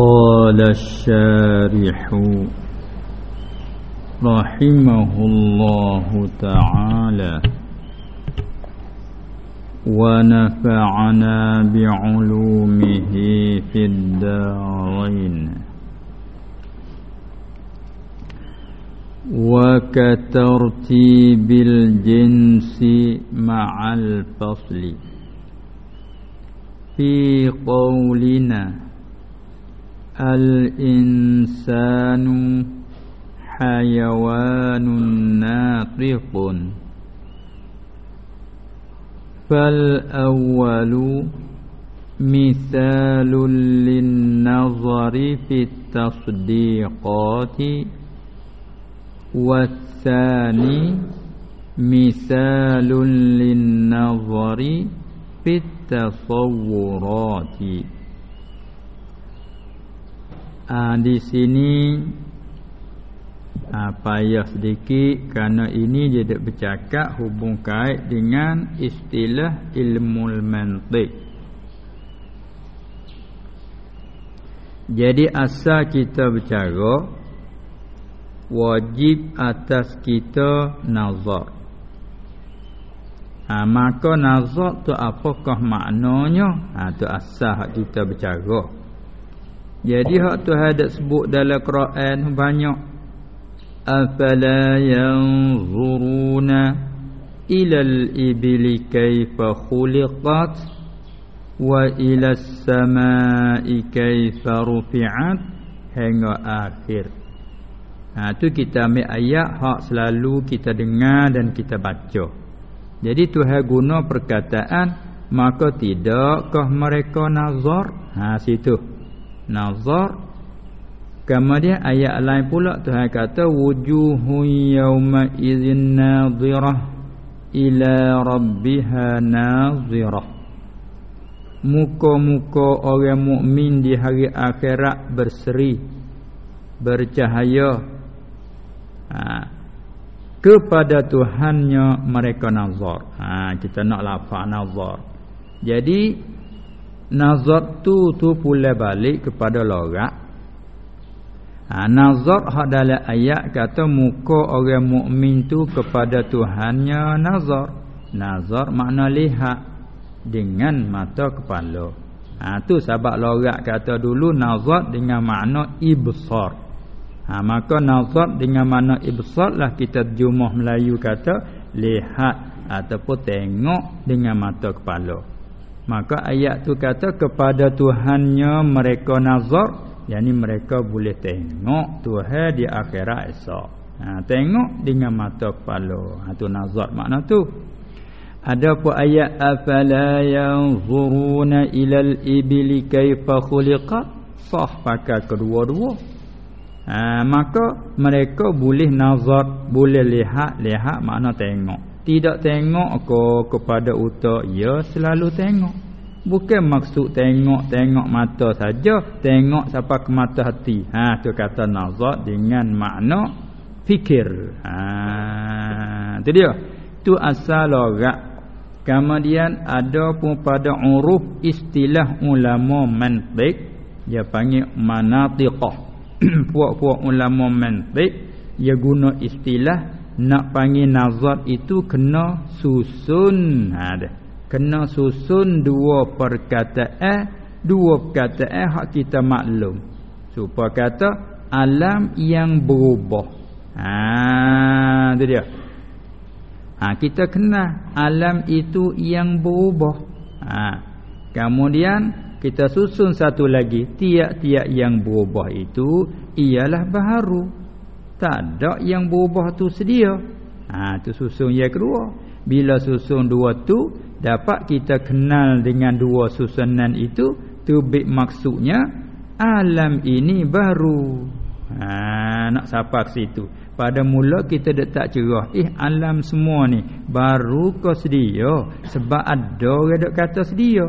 قال الشارح رحمه الله تعالى ونفعنا بعلومه في الدارين وكترتيب الجنس مع الفصل في قولنا الإنسان حيوان ناطق. فالأول مثال للنظر في التصديقات. والثاني مثال للنظر في التصورات. Ah di sini ha, payah sedikit kerana ini dia dak bercakap hubung kait dengan istilah ilmu mantik. Jadi asal kita bercara wajib atas kita nazar. Ha, maka nazar tu apakah maknanya? Ha, tu asal kita bercara. Jadi hak tu ada sebut dalam Quran banyak. Afala yanzuruna ila al-ibli kayfa khuliqat wa ila as-samai kayfa rufi'at hingga akhir. Ha tu kita ambil ayat hak selalu kita dengar dan kita baca. Jadi Tuhan guna perkataan maka tidakkah mereka nazar? Ha situ nazar. Kemudian ayat lain pula Tuhan kata wujuhu yawma idzin nadhirah ila rabbiha nadhirah muka-muka orang mukmin di hari akhirat berseri bercahaya ha. kepada Tuhannya mereka nazar. Ha kita nak lafaz nazar. Jadi Nazar tu tu pula balik kepada lorak. Ha, nazar hak dalam ayat kata muka orang mukmin tu kepada Tuhannya nazar. Nazar makna lihat dengan mata kepala. Ha tu sebab lorak kata dulu nazar dengan makna ibsar. Ha maka nazar dengan makna ibsar lah kita terjemah Melayu kata lihat ataupun tengok dengan mata kepala. Maka ayat tu kata kepada Tuhannya mereka nazar yakni mereka boleh tengok Tuhan di akhirat esok. Ha, tengok dengan mata kepala. Ha tu nazar makna tu. Ada pun ayat afala yanzuruna ilal ibli kaifa khuliqat sah pakai kedua-dua. Ha, maka mereka boleh nazar, boleh lihat, lihat makna tengok tidak tengok ke kepada utak ya selalu tengok. Bukan maksud tengok tengok mata saja tengok sampai ke mata hati. Ha tu kata nazar dengan makna fikir. Ha tu dia. Tu asal logat. Kemudian ada pun pada uruf istilah ulama mantiq dia panggil manatiqah puak-puak ulama mantiq dia guna istilah nak panggil nazar itu kena susun. Ha dah kena susun dua perkataan dua perkataan hak kita maklum. Supaya kata alam yang berubah. Ha tu dia. Ha kita kena alam itu yang berubah. Ha kemudian kita susun satu lagi tiap-tiap yang berubah itu ialah baharu tak ada yang berubah tu sedia. Ha tu susun yang kedua. Bila susun dua tu dapat kita kenal dengan dua susunan itu, tu maksudnya alam ini baru. Ha nak sampai ke situ. Pada mula kita dah tak cerah, eh alam semua ni baru kau sedia sebab ada orang dak kata sedia.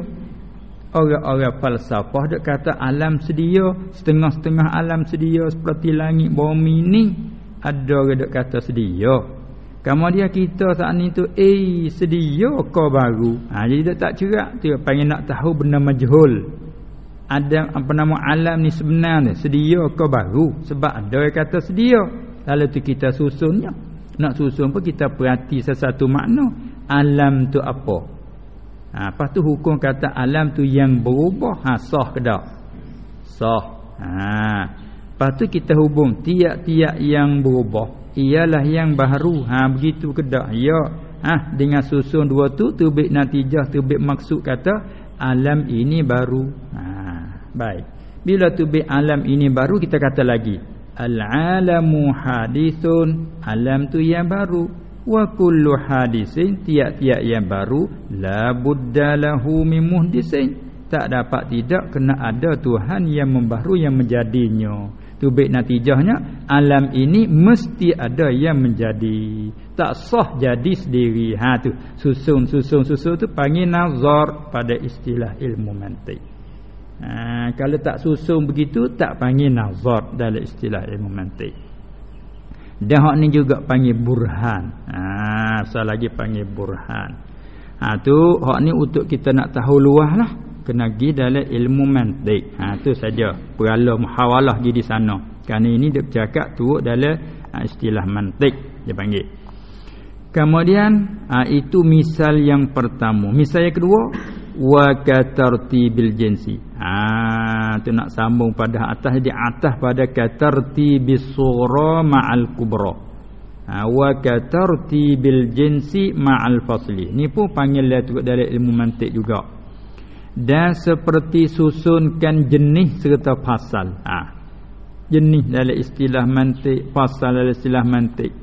Orang-orang falsafah dok kata alam sedia, setengah-setengah alam sedia seperti langit bumi ni. Ada orang dok kata sedia. Kemudian kita saat ni tu eh sedia kau baru. Ha jadi dia tak cerak tu panggil nak tahu benda majhul. ada apa nama alam ni sebenarnya sedia ke baru sebab ada yang kata sedia kalau tu kita susunnya nak susun pun kita perhati sesuatu makna alam tu apa ha, lepas tu hukum kata alam tu yang berubah. Ha, sah ke tak? Sah. Ha. lepas tu kita hubung tiap-tiap yang berubah ialah yang baru. Ha, begitu ke tak? Ya. Ha, dengan susun dua tu terbit natijah terbit maksud kata alam ini baru. Ha, baik. Bila tu bi alam ini baru kita kata lagi al alamu hadithun alam tu yang baru wa kullu hadisin tiap-tiap yang baru la budda lahu min muhdisin. Tak dapat tidak kena ada Tuhan yang membaru yang menjadinya. Tu baik natijahnya alam ini mesti ada yang menjadi. Tak sah jadi sendiri. Ha tu. Susun susun susun tu panggil nazar pada istilah ilmu mantik. Ha, kalau tak susun begitu tak panggil nazar dalam istilah ilmu mantik dan hak ni juga panggil burhan. Ha asal lagi panggil burhan. Ha tu hak ni untuk kita nak tahu luah lah. Kena pergi dalam ilmu mantik. Ha tu saja. Perala muhawalah pergi di sana. Kerana ini dia bercakap turut dalam ha, istilah mantik dia panggil. Kemudian ha, itu misal yang pertama. Misal yang kedua wa katartibil jinsi. Ha tu nak sambung pada atas di atas pada katartibis sura ma'al kubra. Ha wa katartibil jinsi ma'al fasli. Ni pun panggil dia turut dalam ilmu mantik juga. Dan seperti susunkan jenis serta pasal. Ha. jenis dalam istilah mantik pasal dalam istilah mantik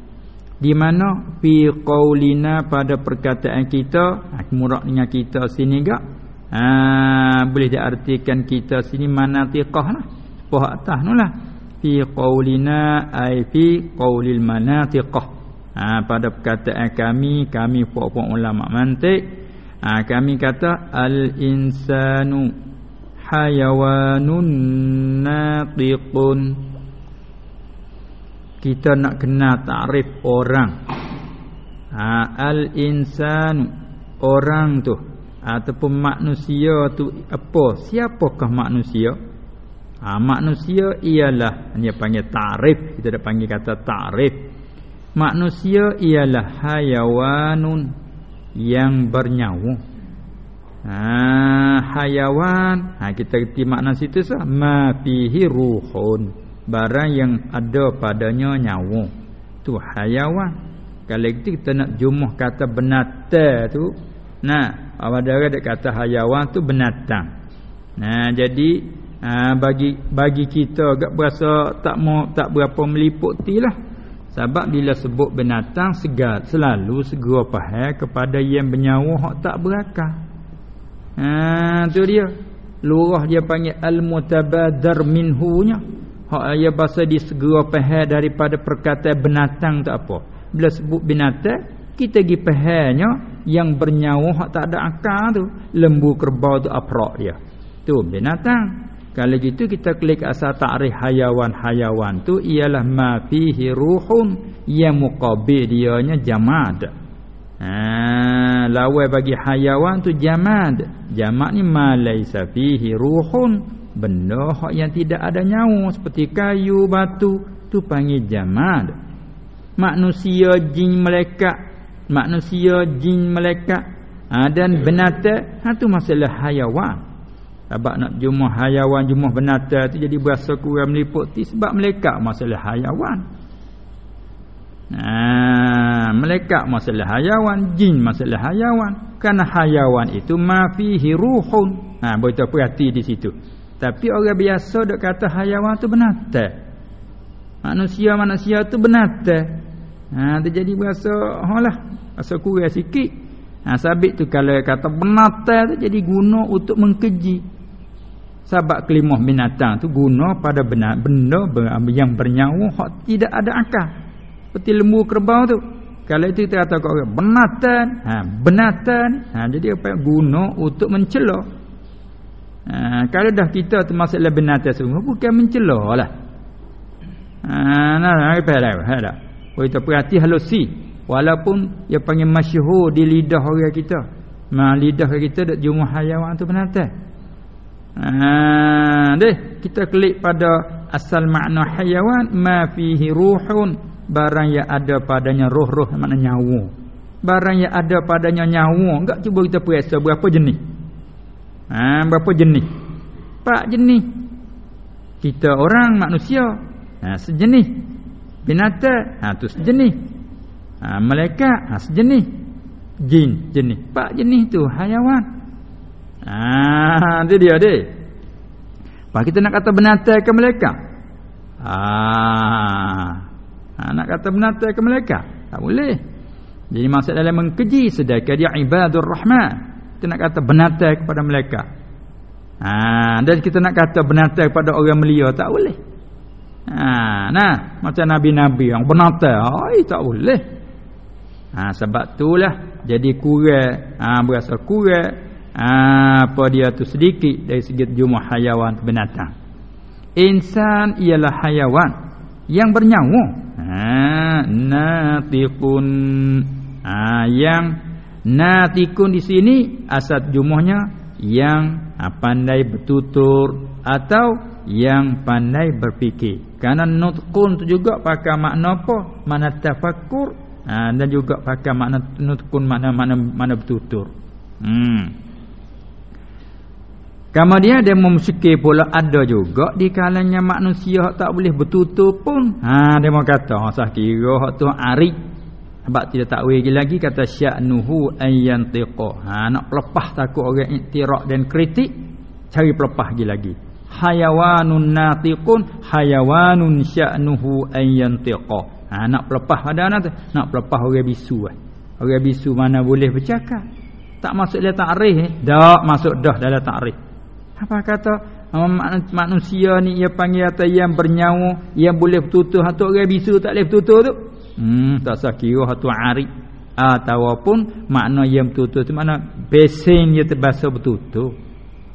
di mana? Fi qaulina pada perkataan kita. Ha, murak dengan kita sini gak ha, boleh diartikan kita sini manatiqah lah poh atas nulah. Fi qaulina ai fi qaulil manatiqah ha, pada perkataan kami kami puak-puak ulama mantik. Ha, kami kata al insanu hayawanun natiqun kita nak kenal takrif orang. Ha, al insanu orang tu. Ataupun manusia tu apa? Siapakah manusia? Ha, manusia ialah dia panggil takrif kita dah panggil kata takrif manusia ialah hayawanun yang bernyawa. Ha hayawan. Ha kita reti makna situ sah. Ma fihi ruhun barang yang ada padanya nyawa tu hayawan kalau itu kita nak jumuh kata benata tu nah apa dia ada kata hayawan tu binatang nah jadi ha, bagi bagi kita agak berasa tak mau tak berapa meliputi lah sebab bila sebut binatang segar selalu segera faham kepada yang bernyawa hak tak berakal. Ha tu dia. Lurah dia panggil al-mutabadar minhunya. Hak dia bahasa di segera faham daripada perkataan binatang tak apa. Bila sebut binatang kita pergi fahamnya yang bernyawa hak tak ada akal tu lembu kerbau tu aprak dia. Tu binatang. Kalau gitu kita klik asal ta'rif hayawan-hayawan tu ialah ma fihi ruhun yang muqabil dianya jamad. Ha lawan bagi hayawan tu jamad. Jamad ni ma laisa fihi ruhun benda hak yang tidak ada nyawa seperti kayu, batu tu panggil jamad. Manusia, jin, malaikat, manusia, jin, malaikat ha, dan binatang ha tu masalah hayawan. Sebab nak jumlah hayawan, jumlah binatang tu jadi berasa kurang meliputi sebab melekat masalah hayawan. Nah, melekat masalah hayawan, jin masalah hayawan. Karena hayawan itu ma fihi ruhun. Ha, tahu perhati di situ. Tapi orang biasa dok kata hayawan tu binatang. Manusia-manusia tu binatang. Ha, tu jadi berasa halah, rasa kurang sikit. Ha, sabit tu kalau kata binatang tu jadi guna untuk mengkeji sebab kelimah binatang tu guna pada benda, benda yang bernyawa hak tidak ada akal. Seperti lembu kerbau tu. Kalau itu kita kata kat orang binatang, ha binatang, ha jadi apa guna untuk mencela. Ha kalau dah kita termasuk dalam binatang sungguh bukan mencela lah. Ha nah apa dah ada. Kita perhati halusi walaupun dia panggil masyhur di lidah orang kita. Ma lidah kita dak jumlah hayawan tu binatang. Ha deh kita klik pada asal makna hayawan ma fihi ruhun barang yang ada padanya roh-roh makna nyawa. Barang yang ada padanya nyawa, enggak cuba kita periksa berapa jenis. Ha berapa jenis? Empat jenis. Kita orang manusia, ha sejenis. Binatang, ha tu sejenis. Ha malaikat, ha sejenis. Jin jenis. Empat jenis tu hayawan. Ah, itu dia deh. Pak kita nak kata binatang ke mereka? Ah. Ha, nak kata binatang ke mereka? Tak boleh. Jadi maksud dalam mengkeji sedekah dia ibadur rahman. Kita nak kata binatang kepada mereka. Ah, dan kita nak kata binatang kepada orang melia tak boleh. Ha, nah, macam nabi-nabi yang binatang, ai tak boleh. Ha, sebab itulah jadi kurang, ha, berasa kurang apa dia tu sedikit dari segi jumlah hayawan binatang insan ialah hayawan yang bernyawa ha natiqun ha yang natiqun di sini asal jumlahnya yang ha, pandai bertutur atau yang pandai berfikir kerana nutqun tu juga pakai makna apa makna tafakkur ha, dan juga pakai makna nutqun makna makna mana bertutur hmm Kemudian dia memsikir pula ada juga di kalangan manusia tak boleh bertutur pun. Ha dia mau kata ha sah kira hak tu arif. Sebab tidak tak lagi kata sya'nuhu ayyantiqa. Ha nak pelepah takut orang iktiraf dan kritik cari pelepah lagi lagi. Hayawanun natiqun hayawanun sya'nuhu ayyantiqa. Ha nak pelepah ada nak nak pelepah orang bisu eh. Orang bisu mana boleh bercakap. Tak masuk dalam takrif eh. Tak masuk dah dalam takrif. Apa kata manusia ni ia panggil atau yang bernyawa yang boleh bertutur atau orang bisu tak boleh bertutur tu. Hmm tak sah kira atau arif ataupun makna yang bertutur tu makna besen dia terbahasa bertutur.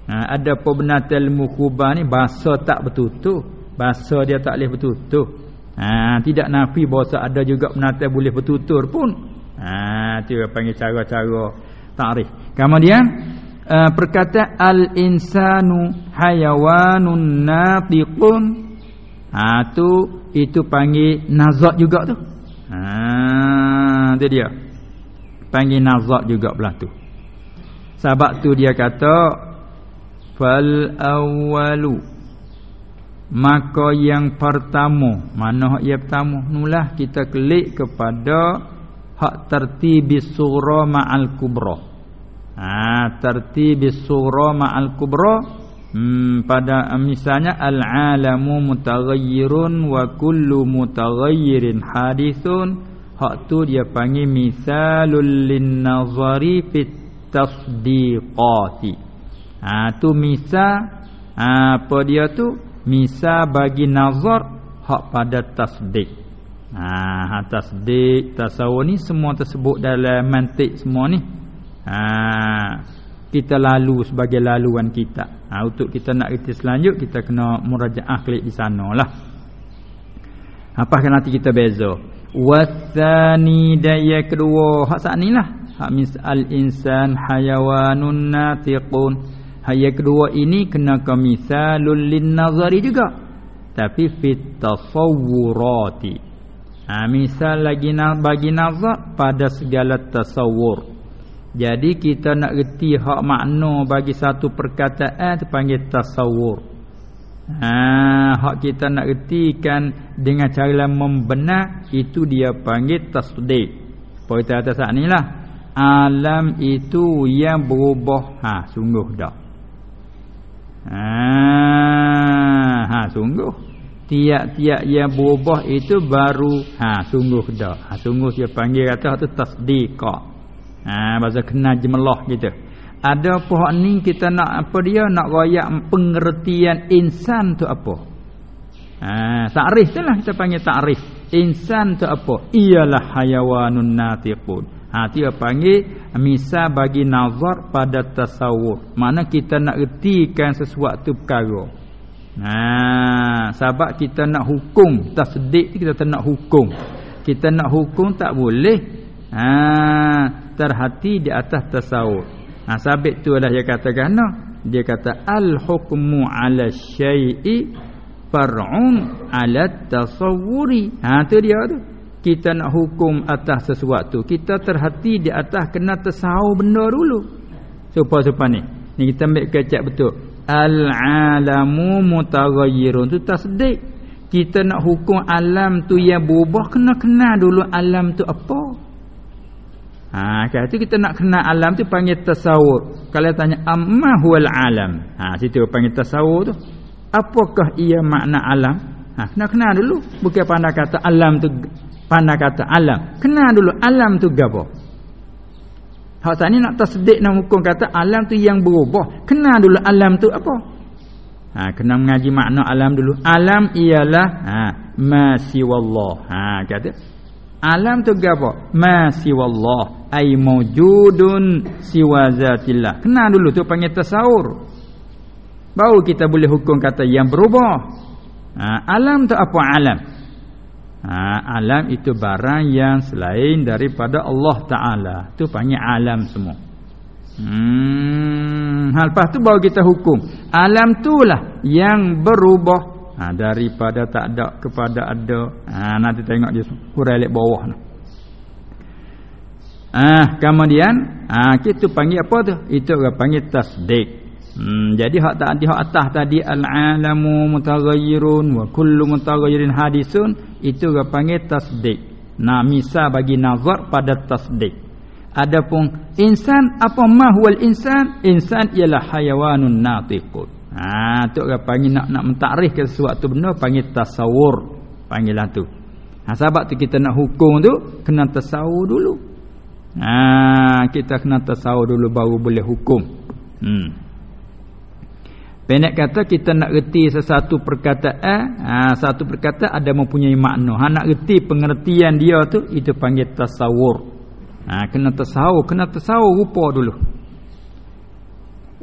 Ha, ada apa benar ilmu khubah ni bahasa tak bertutur. Bahasa dia tak boleh bertutur. Ha, tidak nafi bahasa ada juga benar boleh bertutur pun. Ha, tu panggil cara-cara takrif. Kemudian uh, perkataan al-insanu hayawanun natiqun ha tu itu panggil nazat juga tu ha tu dia. Panggil nazat juga belah tu. Sebab tu dia kata fal awwalu. Maka yang pertama mana hak yang pertama? Nulah kita klik kepada hak tertibis surah ma'al kubra. Ha tartibis sughra ma'al kubra hmm, pada misalnya al alamu mutaghayyirun wa kullu mutaghayyirin hadithun hak tu dia panggil misalul lin nazari fit tasdiqati. Ha tu misal ha, apa dia tu? Misal bagi nazar hak pada tasdiq ha, ha tasdiq tasawur ni semua tersebut dalam mantik semua ni. Ha, kita lalu sebagai laluan kita ha, untuk kita nak reti selanjut kita kena murajaah klik di sana lah. Apa kan nanti kita beza. Wasani daya kedua. Hak saat ni lah. Hak misal insan hayawanun natiqun. Hak kedua ini kena ke misalul lin nazari juga. Tapi fit tasawwurati. Ha, misal lagi bagi nazar pada segala tasawur jadi kita nak reti hak makna bagi satu perkataan tu panggil tasawur. Ha, hak kita nak retikan dengan cara membenar itu dia panggil tasdik. Poin atas saat ni lah. Alam itu yang berubah. Ha, sungguh dah. Ha, ha sungguh. Tiap-tiap yang berubah itu baru ha sungguh dah. Ha sungguh dia panggil kata tu tasdiqah. Ha bahasa kena jemelah gitu. Ada pohon ni kita nak apa dia nak royak pengertian insan tu apa? Ha takrif tu lah kita panggil takrif. Insan tu apa? Ialah hayawanun natiqun. Ha dia panggil misal bagi nazar pada tasawuf. Mana kita nak ertikan sesuatu perkara. Ha sebab kita nak hukum tasdik kita tak nak hukum. Kita nak hukum tak boleh ha terhati di atas tasawuf. Ha sabit tu adalah dia katakan no? Dia kata al hukmu ala syai'i far'un ala tasawwuri. Ha tu dia tu. Kita nak hukum atas sesuatu kita terhati di atas kena tersahau benda dulu. Supaya-supaya ni ni kita ambil kecek betul. Al alamu mutaghayyirun. Tu tasdik kita nak hukum alam tu yang berubah kena kenal dulu alam tu apa Ha kata tu kita nak kenal alam tu panggil tasawur. Kalau tanya amma huwal alam. Ha situ panggil tasawur tu. Apakah ia makna alam? Ha nak kenal dulu. Bukan pandai kata alam tu pandai kata alam. Kenal dulu alam tu gapo? Hak tadi nak tasdik nak hukum kata alam tu yang berubah. Kenal dulu alam tu apa? Ha kena mengaji makna alam dulu. Alam ialah ha ma siwallah. Ha kata Alam tu gapo? Ma siwallah ay mawjudun siwa zatillah. Kenal dulu tu panggil tasawur. Baru kita boleh hukum kata yang berubah. Ha, alam tu apa alam? Ha, alam itu barang yang selain daripada Allah Taala. Tu panggil alam semua. Hmm, hal lepas tu baru kita hukum. Alam itulah yang berubah ha, daripada tak ada kepada ada. Ha, nanti tengok dia hurai lek bawah ah kemudian ah kita panggil apa tu? Itu orang panggil tasdik. Hmm, jadi hak tak hak atas tadi al alamu mutaghayyirun wa kullu mutaghayyirin hadisun itu orang panggil tasdik. Nah misal bagi nazar pada tasdik. Adapun insan apa mahwal insan insan ialah hayawanun natiqun Ha tu orang panggil nak nak mentakrif ke sesuatu benda panggil tasawur. Panggilan tu. Ha sebab tu kita nak hukum tu kena tasawur dulu. Ha kita kena tasawur dulu baru boleh hukum. Hmm. Pendek kata kita nak reti sesuatu perkataan, ha satu perkataan ada mempunyai makna. Ha nak reti pengertian dia tu itu panggil tasawur. Ha kena tasawur, kena tasawur rupa dulu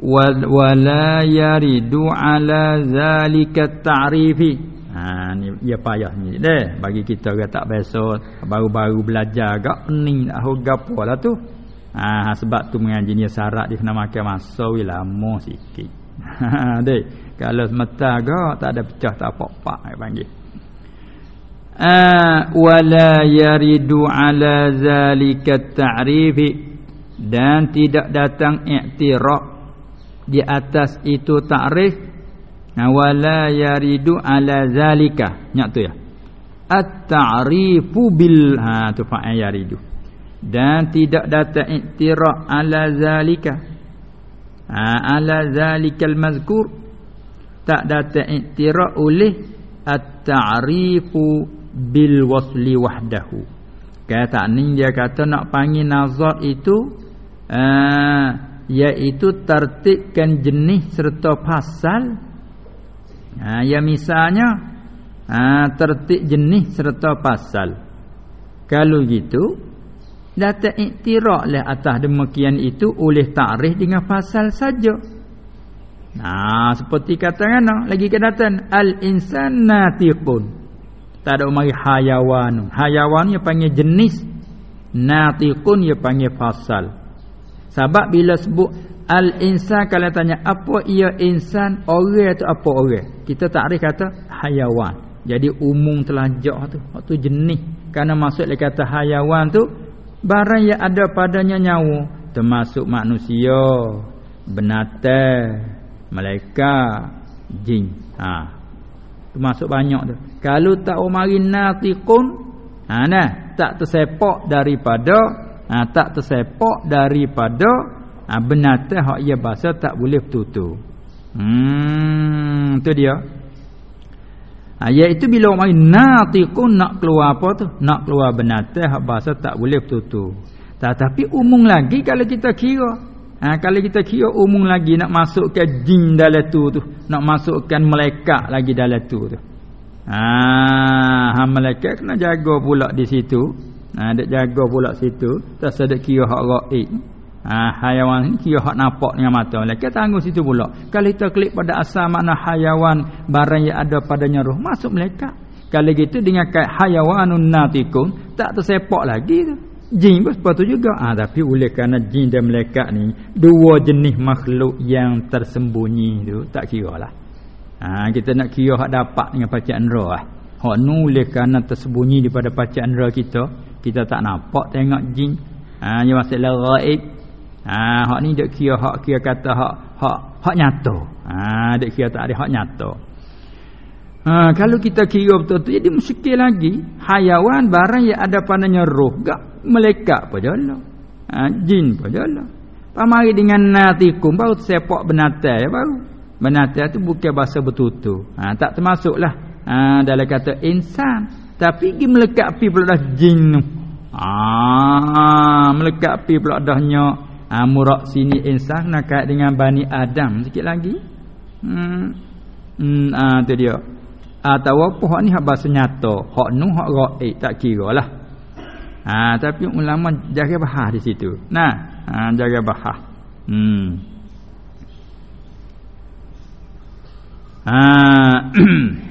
wala yaridu ala zalika ta'rifi. Ha ni ya payah ni deh bagi kita orang tak biasa baru-baru belajar agak pening nak tahu gapolah tu. Ha sebab tu mengaji ni syarat dia kena makan masa we lama sikit. Ha deh. Kalau semata agak tak ada pecah tak apa-apa panggil. Ah wala yaridu ala zalika ta'rifi. Dan tidak datang i'tiraf di atas itu takrif wala yaridu ala zalika. Nyak tu ya? At-ta'rifu bil ha tu fa'il yaridu. Dan tidak datang iktiraf ala zalika. Ha ala zalikal mazkur. Tak datang iktiraf oleh at-ta'rifu bil wasli wahdahu. Kata ni dia kata nak panggil nazar itu uh, iaitu tertibkan jenis serta pasal. Ha ya misalnya ha tertib jenis serta pasal. Kalau gitu data iktiraflah atas demikian itu oleh takrif dengan pasal saja. Nah seperti kata ngana lagi kedatan al insan natiqun. Tak ada mari hayawan. Hayawan dia panggil jenis natiqun dia panggil pasal sebab bila sebut al-insan kalau tanya apa ia insan, orang itu apa orang? Kita takrif kata hayawan. Jadi umum telajak tu, waktu jenis. Karena maksud dia kata hayawan tu barang yang ada padanya nyawa, termasuk manusia, binatang, malaikat, jin. Ha. Termasuk banyak tu. Kalau tak umari natiqun, ha nah, tak tersepak daripada ha, tak tersepak daripada ha, benatang hak ia bahasa tak boleh bertutur. Hmm tu dia. Ha, iaitu bila orang natiqun nak keluar apa tu? Nak keluar benatang hak bahasa tak boleh bertutur. Tetapi umum lagi kalau kita kira Ha, kalau kita kira umum lagi nak masukkan jin dalam tu tu, nak masukkan malaikat lagi dalam tu tu. Ha, ha malaikat kena jaga pula di situ. Ha dak jaga pula situ, tak sedek kira hak gaib. Ha hayawan kira hak nampak dengan mata. Lek tangguh situ pula. Kalau kita klik pada asal makna hayawan barang yang ada padanya roh masuk malaikat. Kalau gitu dengan kait hayawanun natikun tak tersepak lagi tu. Jin pun sepatu juga. Ha, tapi oleh kerana jin dan malaikat ni dua jenis makhluk yang tersembunyi tu tak kira lah. Ha, kita nak kira hak dapat dengan pacak nera lah. Hak nu oleh kerana tersembunyi daripada pacak nera kita, kita tak nampak tengok jin. Ha, yang masalah gaib. Ha, hak ni dek kira hak kira kata hak hak hak nyata. Ha, dek kira tak ada hak nyata. Ha, kalau kita kira betul-betul jadi muskil lagi hayawan barang yang ada padanya roh gak Melekat pun jala. Ha, jin pun jala. Pamari dengan natikum baru sepak benatai baru. Benatai tu bukan bahasa betutu. Ha, tak termasuklah ha, dalam kata insan. Tapi pergi melekat pi pula dah jin. Ha, melekat pi pula dahnya ha, murak sini insan nak kait dengan Bani Adam sikit lagi. Hmm. Hmm, ha, tu dia. Atau apa hak ni hak bahasa nyata. Hak nu hak gaib tak kira lah. Ha, tapi ulama jaga bahah di situ. Nah, ha, jaga bahah. Hmm. Ha.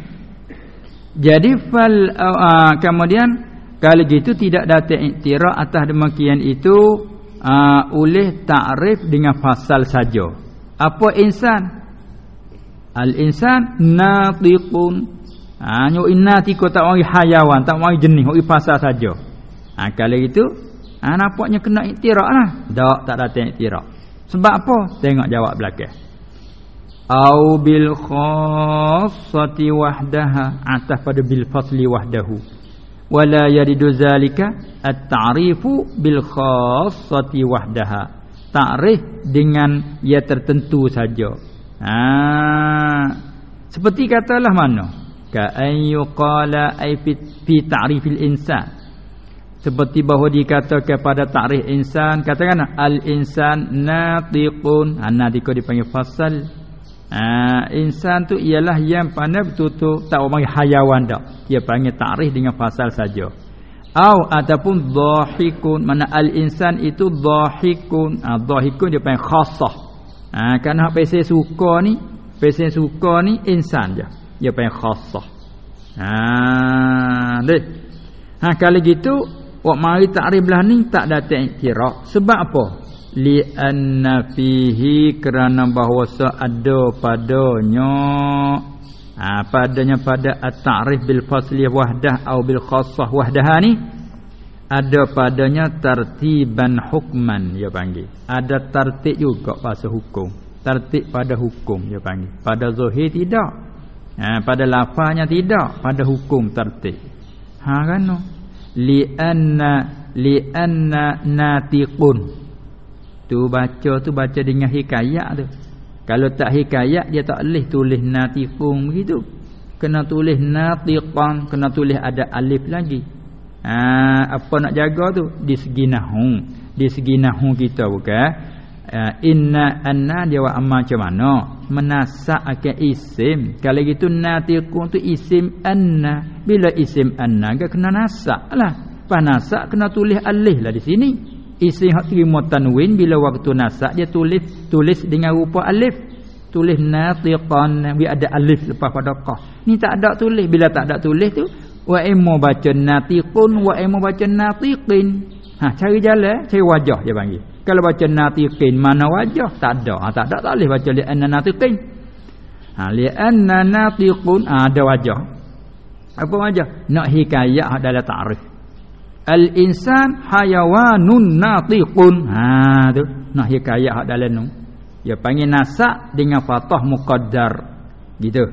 Jadi fal uh, kemudian kalau gitu tidak datang iktiraf atas demikian itu uh, oleh takrif dengan fasal saja. Apa insan? Al insan natiqun. Ha nyo innatiqu tak mari hayawan, tak mari jenis, mari fasal saja. Ha, kalau itu ha, nampaknya kena iktiraf lah. Tak, tak datang iktiraf. Sebab apa? Tengok jawab belakang. Au bil khassati wahdaha atas pada bil fasli wahdahu. Wala yaridu zalika at-ta'rifu bil khassati wahdaha. Ta'rif dengan ia tertentu saja. Ha, seperti katalah mana? Ka ayyuqala ay fi ta'rifil insan seperti bahawa dikatakan pada takrif insan katakan al insan natiqun ha, natiqun dipanggil fasal ha, insan tu ialah yang pandai betul-betul tak orang hayawan dak dia panggil takrif dengan fasal saja. Au ataupun dhahikun. Mana al insan itu dhahikun. Ha, dhahikun dia panggil khassah ha, kerana apa saya suka ni apa suka ni insan je dia panggil khassah ha, deh ha, kalau gitu Wak mari takrif belah ni tak datang iktiraf. Sebab apa? Li anna fihi kerana bahawa ada padanya ha, padanya pada at-ta'rif bil fasli wahdah atau bil khassah wahdah ni ada padanya tertiban hukman dia panggil. Ada tertib juga bahasa hukum. Tertib pada hukum dia panggil. Pada zahir tidak. Ha, pada lafaznya tidak, pada hukum tertib. Ha kan no? li'anna li'anna natiqun tu baca tu baca dengan hikayat tu. Kalau tak hikayat dia tak boleh tulis natiqun begitu. Kena tulis natiqan kena tulis ada alif lagi. Ha, apa nak jaga tu? Di segi nahu. Di segi nahu kita bukan. Uh, inna anna dia amma macam mana? Menasak akan isim. Kalau gitu natiqun tu isim anna. Bila isim anna ke kena nasak lah. Panasak kena tulis alih lah di sini isim hak terima tanwin bila waktu nasak dia tulis tulis dengan rupa alif tulis natiqan bi ada alif lepas pada qaf ni tak ada tulis bila tak ada tulis tu wa imma baca natiqun wa imma baca natiqin ha cari jalan cari wajah dia panggil kalau baca natiqin mana wajah? Tak ada. Ha, tak ada tak boleh baca li anna natiqin. Ha li anna natiqun ha, ada wajah. Apa wajah? Nak hikayat adalah ta'rif. Al insan hayawanun natiqun. Ha tu. Nak hikayat dalam nu. Dia panggil nasak dengan fathah muqaddar. Gitu.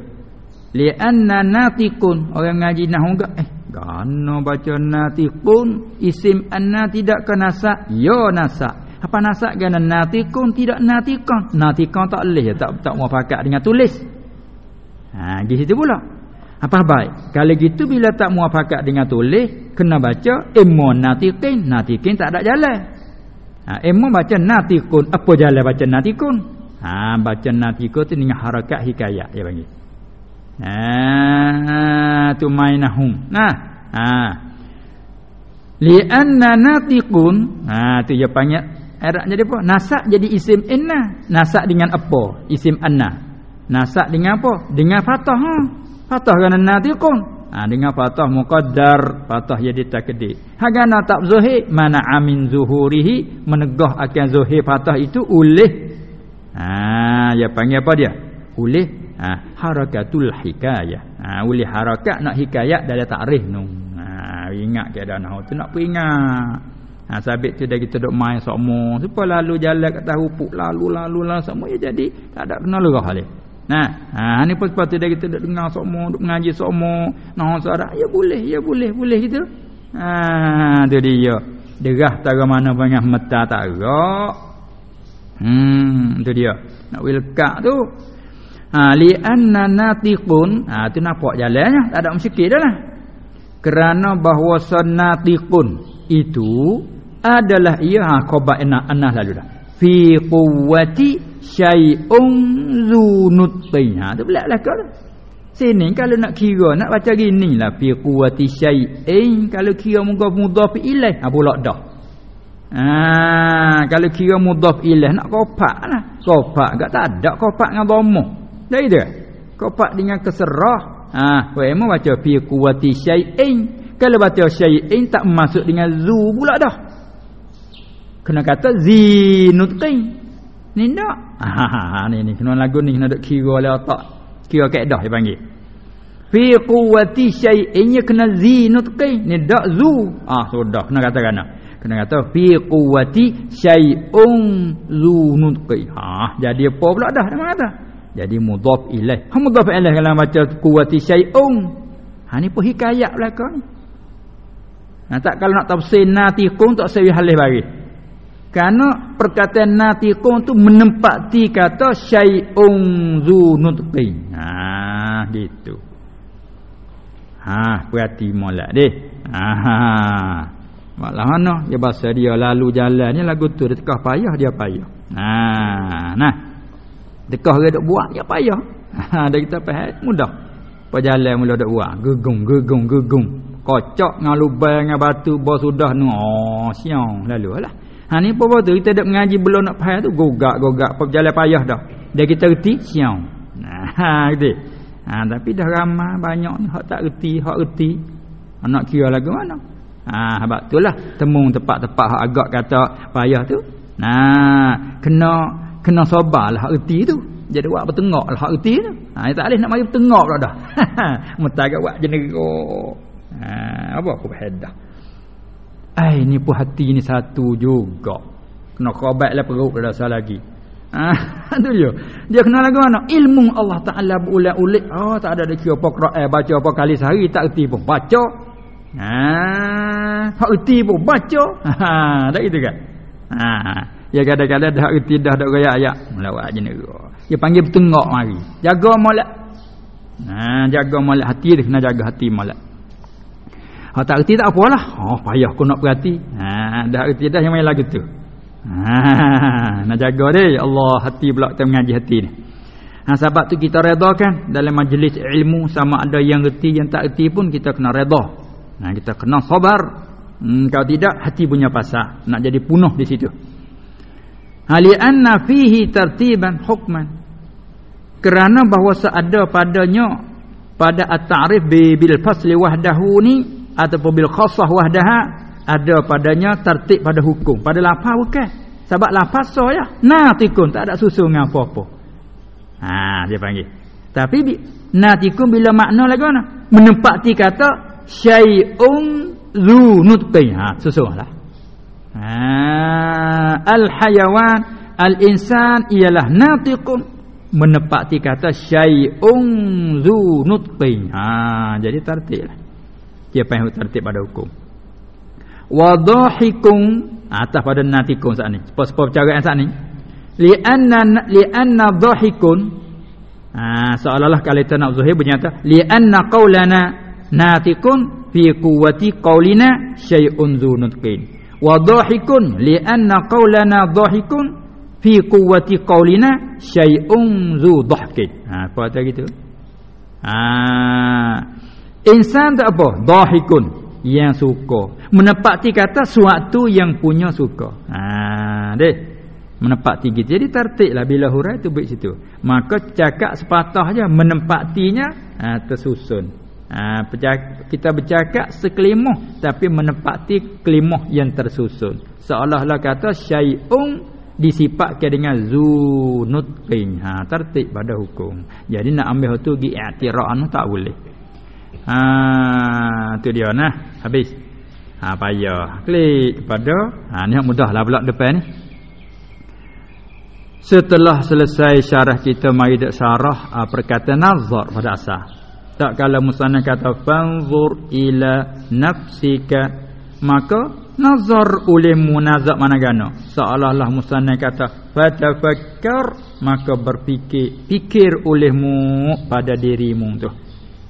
Li anna natiqun. Orang ngaji nahwu eh Gana baca natiqun isim anna tidak ke nasak? Ya nasak. Apa nasak gana natikun tidak natikun. Natikun tak boleh tak tak mau pakai dengan tulis. Ha di situ pula. Apa baik? Kalau gitu bila tak mau pakai dengan tulis, kena baca imma natikin. Natikin tak ada jalan. Ha imma baca natikun. Apa jalan baca natikun? Ha baca natikun tu dengan harakat hikayat dia panggil. Ha tu mainahum. Nah. Ha Lianna natiqun ha tu dia panggil Arab jadi apa? Nasak jadi isim inna. Nasak dengan apa? Isim anna. Nasak dengan apa? Dengan fatah. Ha? Fatah kerana natiqun. ha, dengan patah muqaddar patah jadi takdir. Hagana tak zuhir mana amin zuhurihi menegah akan zuhir patah itu oleh ha ya panggil apa dia? Oleh ha, harakatul hikayah. Ha, oleh harakat nak hikayat dari takrif nu. Ha, ingat keadaan hau tu nak ingat ha, sabit tu dah kita duk main sokmo supaya lalu jalan kat tahu puk lalu lalu lalu semua ya jadi tak ada kena lerah halih Nah, ha ni pun sepatut dia kita duk dengar sokmo, duk mengaji sokmo, nah suara ya boleh, ya boleh, boleh gitu. Ha tu dia. Derah tara mana banyak mata tak. Hmm, tu dia. Nak wilkak tu. Ha li anna natiqun, ha tu nampak jalannya, tak ada musyrik dah lah. Kerana bahawa sanatiqun itu adalah ia ha khabar anah lalu dah. Fi quwwati syai'un zunutqi ha tu belak lah kau sini kalau nak kira nak baca gini lah fi quwati syai'in kalau kira mudah mudhaf ilaih ha pula dah. Ha kalau kira mudhaf ilaih nak kopak lah. Kopak gak tak ada kopak dengan dhamma. Dah itu kopak dengan keserah. Ha wei mau baca fi quwati syai'in. Kalau baca syai'in tak masuk dengan zu pula dah kena kata zinutqi ni ndak? Ha ni ni kena lagu ni kena dak kira oleh otak. Kira kaedah dia panggil. Fi quwwati syai'in kena zinutqi ni dak zu. Ah sudah kena kata kana kena kata fi quwwati syai'un zunutqi ha jadi apa pula dah? Dia kata jadi mudhaf ilaih. Ha mudhaf ilaih kalau baca quwwati syai'un. Ha ni pun hikayat belakang Nah, tak kalau nak tafsir natiqun tak sewi halih bagi. Karena perkataan natiqun tu menempati kata syai'un zunutqi. Ha gitu. Ha perhati molek deh. Ha. Malah mana dia bahasa dia lalu jalan ni lagu tu dia tekah payah dia payah. Ha nah. Tekah dia dok buat dia payah. Ha dah kita faham mudah. Perjalanan mula dok buat gegung gegung gegung. Kocok dengan lubang dengan batu bos sudah nu. Oh siang lalu lah. Ha ni apa tu kita dak mengaji belum nak faham tu gogak-gogak apa berjalan payah dah. Dia kita reti siang. Nah ha gitu. Ha tapi dah ramai banyak ni hak tak reti, hak reti. Nak kira lagu mana? Ha sebab itulah temung tepat-tepat hak agak kata payah tu. Nah kena kena sabarlah hak reti tu. Jadi buat bertengok lah hak reti tu. Ha tak boleh nak mari bertengok pula dah. Mutaga buat jenis Ha apa aku dah. Ai ni pun hati ni satu juga. Kena lah perut dah rasa lagi. Ah tu dia. Dia kena lagu mana? Ilmu Allah Taala berulat-ulit. Oh tak ada dia apa Quran baca apa kali sehari tak erti pun baca. Ah, hak erti pun baca. Ha, dak itu kan. Ha, ya kadang-kadang dah erti dah dak gaya ayat. Melawat je negara. Dia panggil bertengok mari. Jaga molek. Ha, jaga molek hati dia kena jaga hati molek. Ha tak reti tak apalah. Oh payah aku nak perhati. Ha dah reti dah yang main lagu tu. Ha nak jaga deh Allah hati pula kita mengaji hati ni. Ha sebab tu kita redakan dalam majlis ilmu sama ada yang reti yang tak reti pun kita kena redha. Nah ha, kita kena sabar. Hmm, kalau tidak hati punya pasal nak jadi punuh di situ. Hali anna fihi tartiban hukman. Kerana bahawa seada padanya pada at-ta'rif bil fasli wahdahu ni ataupun bil khassah wahdaha ada padanya tertib pada hukum. Pada lafaz bukan. Sebab lafaz so ya. Natikun tak ada susun dengan apa-apa. Ha dia panggil. Tapi natikun bila makna lagi mana? Menempati kata syai'un zu nutqi ha susunlah ha al hayawan al insan ialah natikun. Menempati kata syai'un zu nutqi ha jadi tertiblah dia panggil tertib pada hukum. Wadahikum atas pada natikum saat ni. Cara yang saat ni. Li anna li anna dhahikun ha seolah-olah kalau kita nak zahir bernyata li anna qaulana natikun fi quwwati qaulina syai'un dzunutqin wadahikun li anna qaulana dhahikun fi quwwati qaulina syai'un dzu dhahkin. Ha apa kata gitu? Ha Insan tak apa? Dahikun. Yang suka. Menepati kata suatu yang punya suka. Ha, deh. Menepati gitu. Jadi tertik lah bila hurai tu baik situ. Maka cakap sepatah je menempatinya ha, tersusun. Ha, kita bercakap sekelimuh tapi menepati kelimah yang tersusun. Seolah-olah kata syai'un disifatkan dengan zunutqin. Ha tertib pada hukum. Jadi nak ambil tu gi i'tira'an tak boleh. Ha tu dia nah. Habis. Ha payah. Klik pada ha ni mudahlah pula depan ni. Setelah selesai syarah kita mari dak syarah uh, perkataan nazar pada asal. Tak kalau musannaf kata fanzur ila nafsika maka nazar oleh munazak mana gana seolah-olah musannaf kata fatafakkar maka berfikir fikir olehmu pada dirimu tu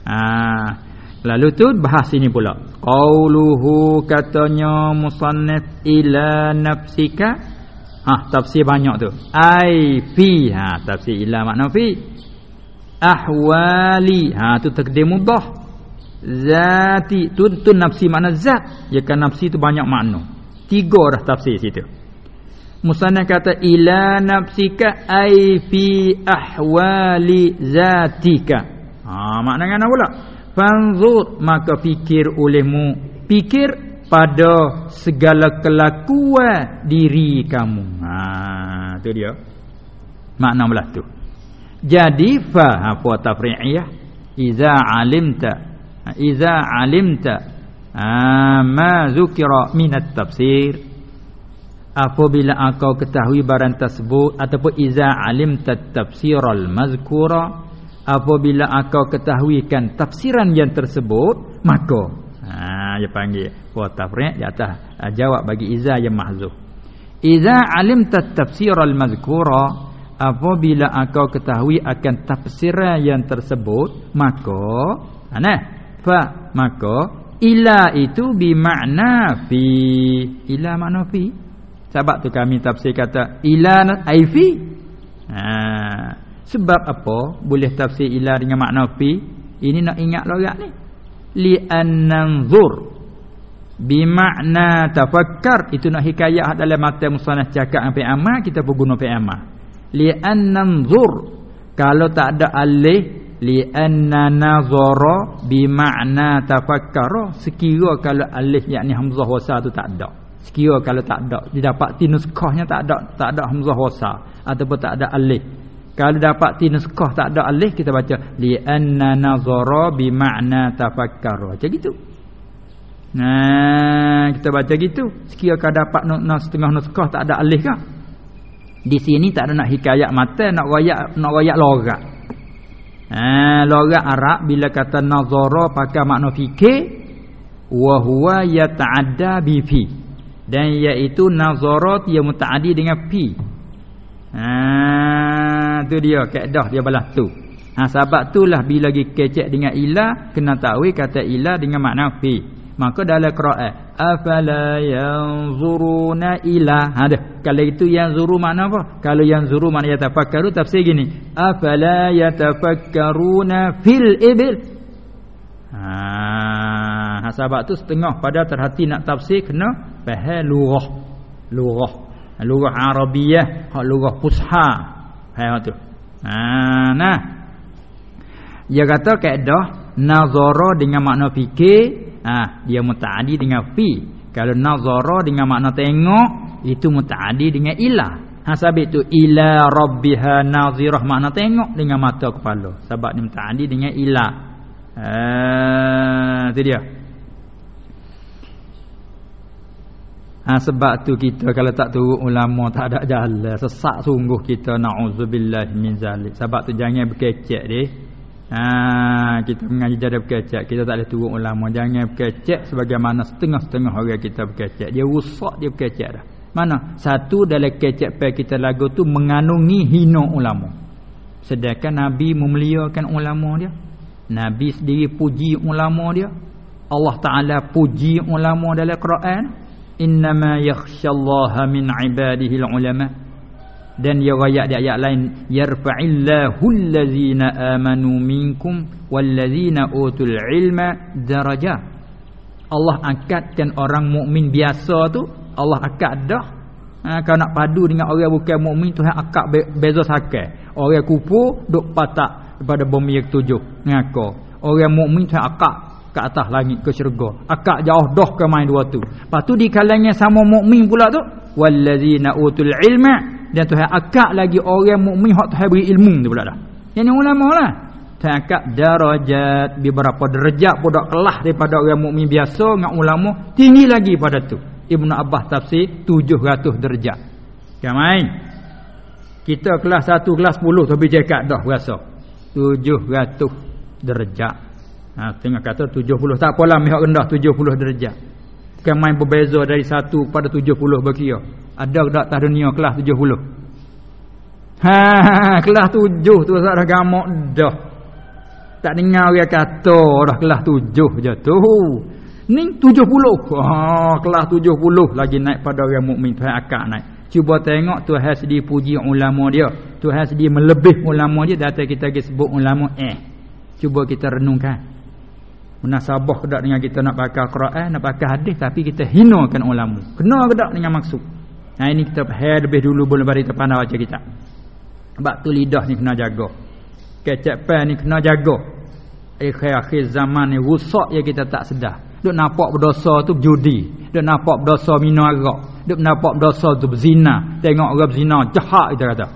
ha. Lalu tu bahas ini pula. Qauluhu katanya musannaf ila nafsika. Ah tafsir banyak tu. Ai fi. Ha tafsir ila makna fi. Ahwali. Ha tu takdir mudah zati. Tu, tu nafsi makna zat. Ya kan nafsi tu banyak makna. Tiga dah tafsir situ. Musannaf kata ila nafsika ai fi ahwali zatika ha makna ngana pula? Fanzur maka fikir olehmu. Fikir pada segala kelakuan diri kamu. Ha tu dia. Makna belah tu. Jadi fa apa tafri'iyah? Iza alimta iza alimta ma zukira minat tafsir. Apabila engkau ketahui barang tersebut ataupun iza alimta tafsiral mazkura apabila engkau ketahui kan tafsiran yang tersebut maka ha dia panggil fa tafri' di atas jawab bagi iza yang mahzuf. Iza alimta tafsiral mazkura apabila engkau ketahui akan tafsiran yang tersebut maka ana fa maka ila itu bermakna fi. Ila makna fi. Sebab tu kami tafsir kata ila ai fi. Ha sebab apa? Boleh tafsir ila dengan makna fi ini nak ingat logat ni. Li annanzur bermakna tafakkar. Itu nak hikayat dalam mata musannaf cakap sampai amal kita pun guna fi amal li'anna nanzur kalau tak ada alih li'anna nazara bima'na tafakkara sekira kalau alih yakni hamzah wasa tu tak ada. Sekira kalau tak ada. Didapat tinuskahnya tak ada tak ada hamzah wasa. Ataupun tak ada alih kalau dapat tinuskah tak ada alih kita baca li'anna nazara bima'na tafakkara macam gitu Nah, kita baca gitu. Sekira kalau dapat nak setengah nuskah tak ada alih kah? Di sini tak ada nak hikayat mata, nak royak nak royak logat. Ha, logat Arab bila kata nazara pakai makna fikir wa huwa yata'adda bi fi. Dan iaitu nazara dia mutaaddi dengan fi. Ha, tu dia kaedah dia balas tu. Ha, sebab itulah bila lagi kecek dengan ilah kena tahu kata ilah dengan makna fi maka dalam Quran afala yanzuruna ila? Ha dah. Kalau itu yang zuru makna apa? Kalau yang zuru makna yatafakkaru tafsir gini. Afala yatafakkaruna fil ibil? Ha, ha sebab tu setengah pada terhati nak tafsir kena faham lughah lughah lughah arabiah hak lughah fusha. Ha tu? Ha nah. Dia kata kaedah nazara dengan makna fikir ha, dia mutaaddi dengan fi. Kalau nazara dengan makna tengok itu mutaaddi dengan ilah. Ha sebab itu ila rabbiha nazirah makna tengok dengan mata kepala. Sebab ni mutaaddi dengan ilah. Ha itu dia ha sebab tu kita kalau tak turut ulama tak ada jalan sesak sungguh kita naudzubillah min zalik. Sebab tu jangan berkecek dia Ha, kita mengaji jadah berkecek. Kita tak boleh turun ulama. Jangan berkecek sebagaimana setengah-setengah orang kita berkecek. Dia rusak dia berkecek dah. Mana? Satu dalam kecek pai kita lagu tu Mengandungi hina ulama. Sedangkan Nabi memeliakan ulama dia. Nabi sendiri puji ulama dia. Allah Ta'ala puji ulama dalam Quran Innama yakhshallaha min ibadihi ulama' dan dia ayat di ayat lain yarfa'illahu allazina amanu minkum wallazina utul ilma darajat Allah angkatkan orang mukmin biasa tu Allah angkat dah. Ha, kalau nak padu dengan orang bukan mukmin Tuhan angkat be beza sakai. Orang kupu duk patak pada bumi yang ketujuh. Ngako orang mukmin tu akak ke atas langit ke syurga. Akak jauh dah ke main dua tu. Lepas tu di kalangan sama mukmin pula tu wallazina utul ilma. Dan Tuhan akak lagi orang mukmin hak Tuhan beri ilmu tu pula dah. Yang ulama lah. Tuhan akak darajat beberapa derajat budak kelah daripada orang mukmin biasa dengan ulama tinggi lagi pada tu. Ibnu Abbas tafsir 700 derajat. Kan main. Kita kelas 1 kelas 10 tapi cakap dah berasa 700 derajat ha tengok kata 70 tak apalah mihak rendah 70 derajat. Bukan main berbeza dari 1 pada 70 berkira. Ada tak atas dunia kelas 70 ha kelas 7 tu dah gamak dah. Tak dengar dia kata dah kelas 7 je tu. Ni 70 ha kelas 70 lagi naik pada orang mukmin Tuhan akak naik. Cuba tengok Tuhan sedih puji ulama dia. Tuhan sedih melebih ulama dia. Data kita sebut ulama eh cuba kita renungkan munasabah kedak dengan kita nak pakai Quran nak pakai hadis tapi kita hinakan ulama. Kena kedak dengan maksud? Nah ini kita head lebih dulu belum bari terpandang baca kita sebab tu lidah ni kena jaga. Kecap pan ni kena jaga. Akhir-akhir zaman ni rusak ya kita tak sedar. Duk nampak berdosa tu judi. Duk nampak berdosa minum arak. Duk nampak berdosa tu berzina. Tengok orang berzina jahat kita kata.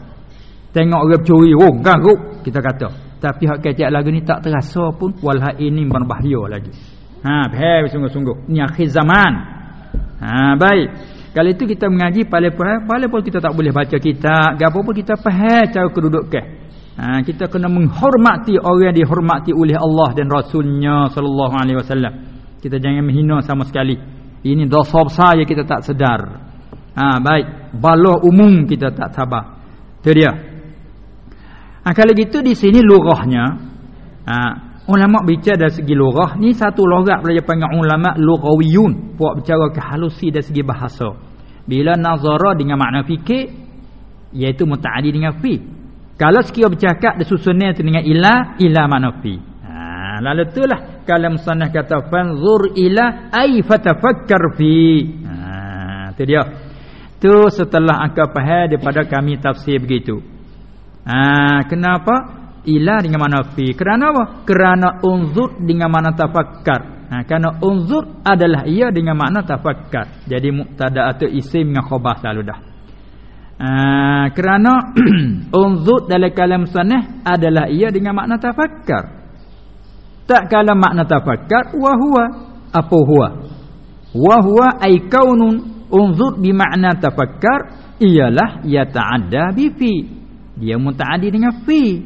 Tengok orang curi oh garuk kita kata tapi hak kecek lagu ni tak terasa pun walha ini berbahaya lagi. Ha bahaya sungguh-sungguh. Ni akhir zaman. Ha baik. Kali itu kita mengaji paling pun kita tak boleh baca kitab. Gapo pun kita faham cara kedudukan ha, kita kena menghormati orang yang dihormati oleh Allah dan Rasulnya sallallahu alaihi wasallam. Kita jangan menghina sama sekali. Ini dosa besar yang kita tak sedar. Ha, baik. Bala umum kita tak sabar. Itu dia ha, kalau gitu di sini lughahnya ha, ulama bicara dari segi lughah. Ni satu logat belajar panggil ulama lughawiyun. Buat bicara kehalusi dari segi bahasa. Bila nazara dengan makna fikir iaitu mutaaddi dengan fi. Kalau sekiranya bercakap disusunnya dengan ilah ilah makna fi. Lalu itulah kalau musannah kata fanzur ila ay fatafakkar fi. Ha tu dia. Tu setelah angka faham daripada kami tafsir begitu ha kenapa? Ila dengan mana fi. Kerana apa? Kerana unzur dengan mana tafakkar. Ha kerana unzur adalah ia dengan makna tafakkar. Jadi mubtada atau isim dengan khabar selalu dah. Ha kerana unzur dalam kalam musannah adalah ia dengan makna tafakkar. Tak kala makna tafakkar wa huwa? Apa huwa? Wa huwa ay kaunun unzur bi makna tafakkar ialah ya ta'adda bi fi dia mutaaddi dengan fi.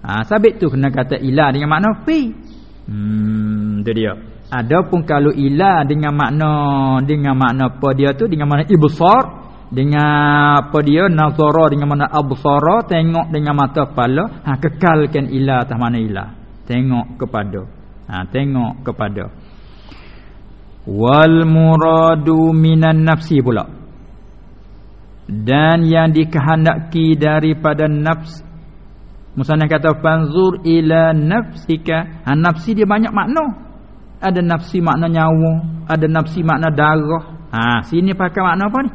Ha sabit tu kena kata ila dengan makna fi. Hmm tu dia. Adapun kalau ila dengan makna dengan makna apa dia tu dengan makna ibsar dengan apa dia nazara dengan mana absara tengok dengan mata kepala ha kekalkan ila atas mana ila. Tengok kepada. Ha tengok kepada. Wal muradu minan nafsi pula dan yang dikehendaki daripada nafs musannah kata fanzur ila nafsika. Ha nafsi dia banyak makna. Ada nafsi makna nyawa ada nafsi makna darah. Ha sini pakai makna apa ni?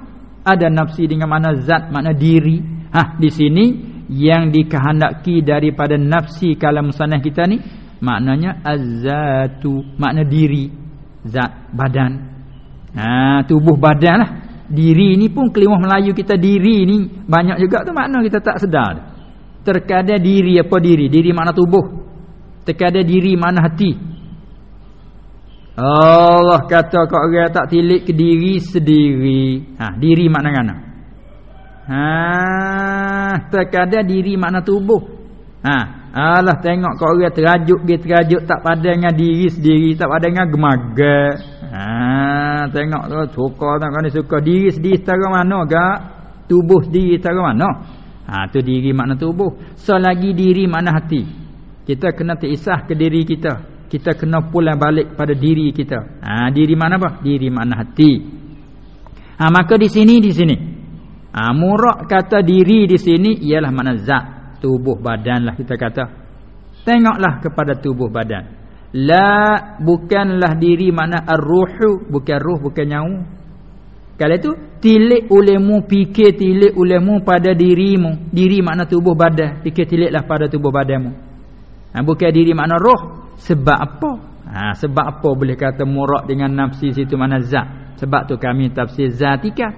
Ada nafsi dengan makna zat makna diri. Ha di sini yang dikehendaki daripada nafsi kalam musannah kita ni maknanya azzatu makna diri zat badan. Ha tubuh badan lah diri ni pun kelimah Melayu kita diri ni banyak juga tu makna kita tak sedar. Terkadang diri apa diri? Diri makna tubuh. Terkadang diri makna hati. Allah kata kau orang tak tilik ke diri sendiri. Ha diri makna mana Ha, terkadang diri makna tubuh. Ha, alah tengok kau orang terajuk dia terajuk tak pada dengan diri sendiri, tak pada dengan gemaga. Ha, tengok tu suka tak kan suka diri sendiri setara mana gak? Tubuh sendiri setara mana? Ha, tu diri makna tubuh. Selagi diri makna hati. Kita kena terisah ke diri kita. Kita kena pulang balik pada diri kita. Ha, diri mana apa? Diri makna hati. Ha, maka di sini di sini Ha, murak kata diri di sini ialah makna zat tubuh badan lah kita kata. Tengoklah kepada tubuh badan. La bukanlah diri makna ar-ruhu, bukan ruh, bukan nyawa. Kalau itu tilik olehmu fikir tilik olehmu pada dirimu. Diri makna tubuh badan, fikir tiliklah pada tubuh badanmu. Ha, bukan diri makna roh. Sebab apa? Ha, sebab apa boleh kata murak dengan nafsi situ mana zat? Sebab tu kami tafsir zatika.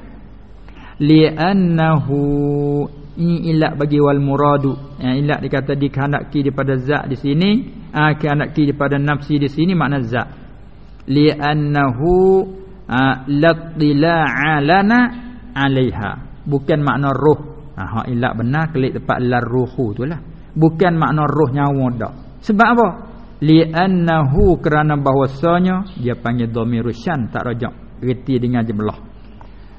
Li'annahu ini ilat bagi wal muradu. Ya, ilat dikata dikehendaki daripada zat di sini, ah ha, kehendaki daripada nafsi di sini makna zat. Li'annahu ha, lattila'a lana 'alaiha. Bukan makna roh. Ha, hak ilat benar kelik tepat lar ruhu tu lah. Bukan makna roh nyawa dak. Sebab apa? li'annahu kerana bahwasanya dia panggil dhamirus syan tak rajak reti dengan jumlah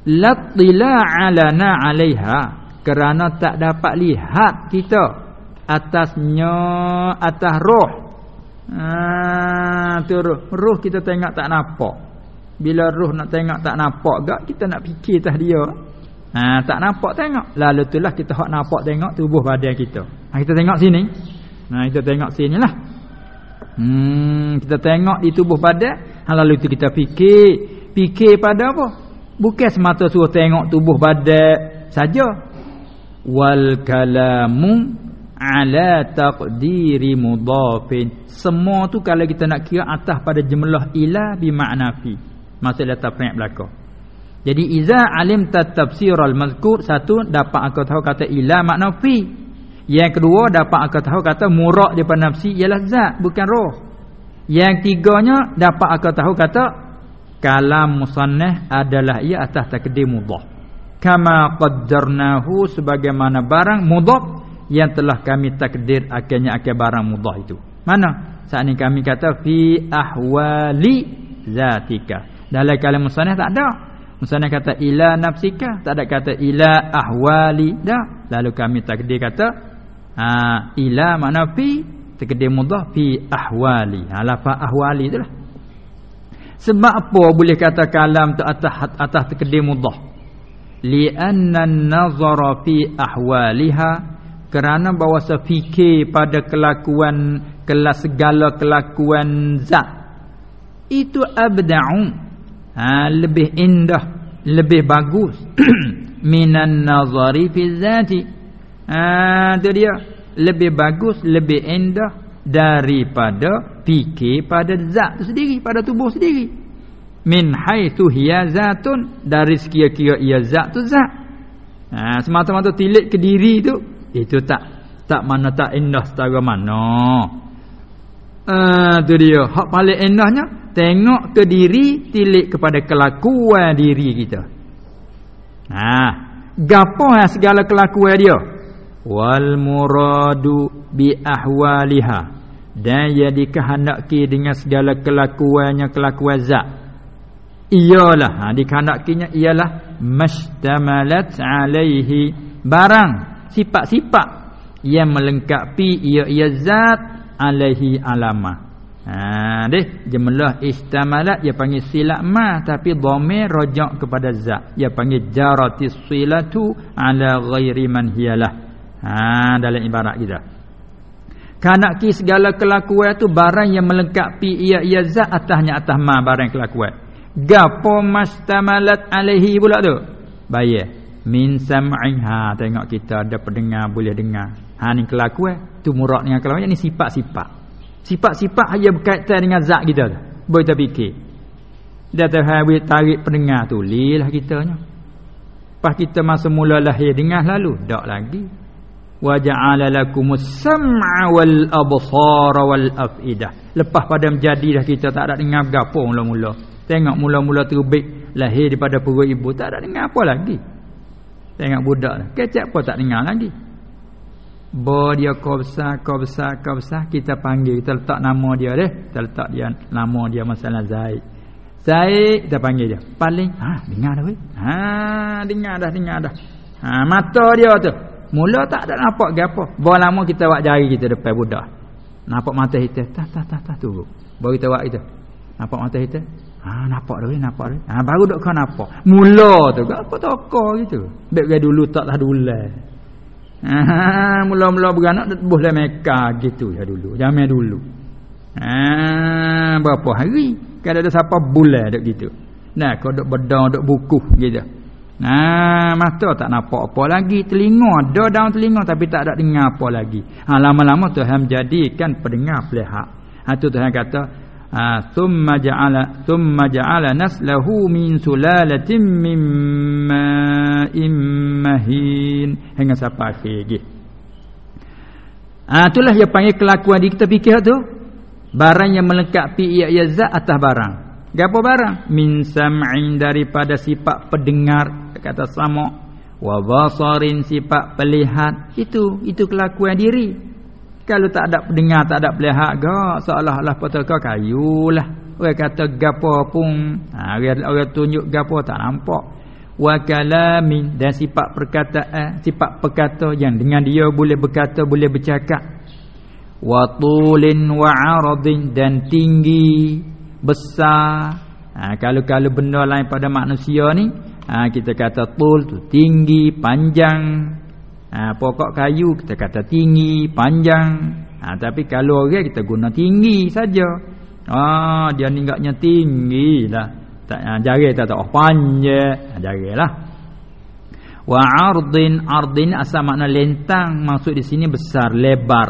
latila alana 'alaiha kerana tak dapat lihat kita atasnya atas roh. Ah tu roh. Roh kita tengok tak nampak. Bila roh nak tengok tak nampak gak kita nak fikir atas dia. Ha, tak nampak tengok. Lalu itulah kita hak nampak tengok tubuh badan kita. Ha, kita tengok sini. Nah kita tengok sini lah Hmm, kita tengok di tubuh badan, lalu itu kita fikir, fikir pada apa? Bukan semata suruh tengok tubuh badan saja. Wal kalamu ala taqdiri mudafin. Semua tu kalau kita nak kira atas pada jumlah ila bi makna fi. Maksud letak pernyak belaka. Jadi iza alim tafsir al-mazkur satu dapat aku tahu kata ila makna fi. Yang kedua dapat aku tahu kata murak daripada nafsi ialah zat bukan roh. Yang tiganya dapat aku tahu kata kalam musannah adalah ia atas takdir mudhaf. Kama qaddarnahu sebagaimana barang mudhaf yang telah kami takdir akhirnya akan barang mudhaf itu. Mana? Saat ini kami kata fi ahwali zatika. Dalam kalam musannah tak ada. Musannah kata ila nafsika, tak ada kata ila ahwali dah. Lalu kami takdir kata ha, ila makna fi terkedim mudah fi ahwali ha lafaz ahwali itulah sebab apa boleh kata kalam tu atas atas terkedim mudah li anna an-nazara fi ahwaliha kerana bahawa fikir pada kelakuan kelas segala kelakuan zat itu abda'u ha, lebih indah lebih bagus minan nazari fi zati Ah tu dia. Lebih bagus, lebih indah daripada fikir pada zat tu sendiri, pada tubuh sendiri. Min haitsu hiya zatun dari sekira-kira ia zat tu zat. Ha, semata-mata tilik ke diri tu itu tak tak mana tak indah setara mana. Ah tu dia. Hak paling indahnya tengok ke diri tilik kepada kelakuan diri kita. Ha, gapo segala kelakuan dia? wal muradu bi ahwaliha dan ia dikehendaki dengan segala kelakuannya kelakuan zat ialah. Ha dikehendakinya ialah mashtamalat alaihi. Barang sifat-sifat yang melengkapi ia ia zat alaihi alama ha deh. Jumlah istamalat dia panggil silat ma tapi dhamir rajak kepada zat. Dia panggil jaratis silatu ala ghairi man hiyalah. Ha dalam ibarat kita. Kanak ki segala kelakuan tu barang yang melengkapi ia ia zat atasnya atas ma barang kelakuan. Gapo mastamalat alaihi pula tu? Bayar. Min sam'i ha tengok kita ada pendengar boleh dengar. Ha ni kelakuan tu murak dengan kelakuan ni sifat-sifat. Sifat-sifat hanya berkaitan dengan zat kita tu. Boleh kita fikir. Dia tahu tarik pendengar tu lilah kitanya. Pas kita masa mula lahir dengar lalu, tak lagi wa ja'ala lakumus sam'a wal absara wal afidah lepas pada menjadi dah kita tak ada dengar gapo mula-mula tengok mula-mula terbit lahir daripada perut ibu tak ada dengar apa lagi tengok budak dah kecap apa tak dengar lagi Bo dia besar, kau besar Kita panggil, kita letak nama dia deh Kita letak dia, nama dia masalah Zaid Zaid, kita panggil dia Paling, ha, dengar dah weh Ha, dengar dah, dengar dah Ha, mata dia tu Mula tak ada nampak apa. Bawa lama kita buat jari kita depan budak. Nampak mata kita. Tah tah tah tah tu. Baru kita buat kita. Nampak mata kita. Ha nampak dah nampak dah. Ha baru dok kau nampak. Mula tu apa toko gitu. Gaya dulu tak dah dulu. Ha mula-mula beranak buh dalam Mekah gitu ya dulu. Zaman dulu. Ha berapa hari? Kan ada siapa bulan dok gitu. Nah kau dok bedang dok buku gitu. Nah, mata tak nampak apa lagi, telinga ada dalam telinga tapi tak ada dengar apa lagi. Ha lama-lama Tuhan jadikan pendengar pelihak. ha tu Tuhan kata ha thumma ja'ala thumma ja'ala naslahu min sulalatin min ma'in mahin. Hingga sampai akhir lagi. Ha itulah yang panggil kelakuan di kita fikir tu barang yang melengkapi ia ia zat atas barang. Gapo barang? Min sam'in daripada sifat pendengar kata sama wa basarin sifat pelihat. Itu itu kelakuan diri kalau tak ada pendengar, tak ada pelihat gak, seolah-olah petaka kayulah. Orang kata gapo pun, ha, orang, orang tunjuk gapo tak nampak. Wa kalamin dan sifat perkataan, sifat perkata yang dengan dia boleh berkata, boleh bercakap. Wa tulin wa aradin dan tinggi, besar. Ha, kalau kalau benda lain pada manusia ni, ha, kita kata tul tu tinggi, panjang, ha, pokok kayu kita kata tinggi panjang. Ha, tapi kalau orang kita guna tinggi saja. Ha, dia ninggaknya tinggi lah. Tak ha, jari tak tahu. Panjang. Ha, jari lah. Wa ardin ardin asal makna lentang. Maksud di sini besar lebar.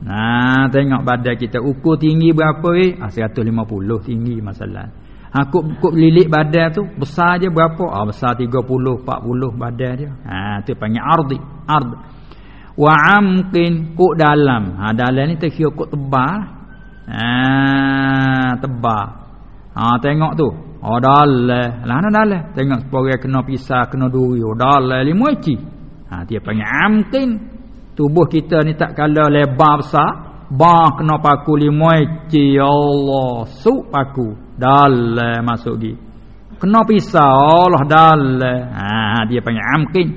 Nah, tengok badan kita. Ukur tinggi berapa eh? Ah 150 tinggi masalah. Ha kok kok lilik badan tu besar je berapa? Ah besar 30 40 badan dia. Ha tu panggil ardi, ard. Wa amqin kok dalam. Ha dalam ni terkira kok tebal. Ha tebal. Ha tengok tu. Oh dalam. Lah ana dalam. Tengok sepore kena pisah, kena duri. Oh dalam lima inci. Ha dia panggil amqin. Tubuh kita ni tak kala lebar besar. Bah kena paku lima inci. Ya Allah. Su paku dalam masuk gi kena pisah Allah dalam ha dia panggil amkin.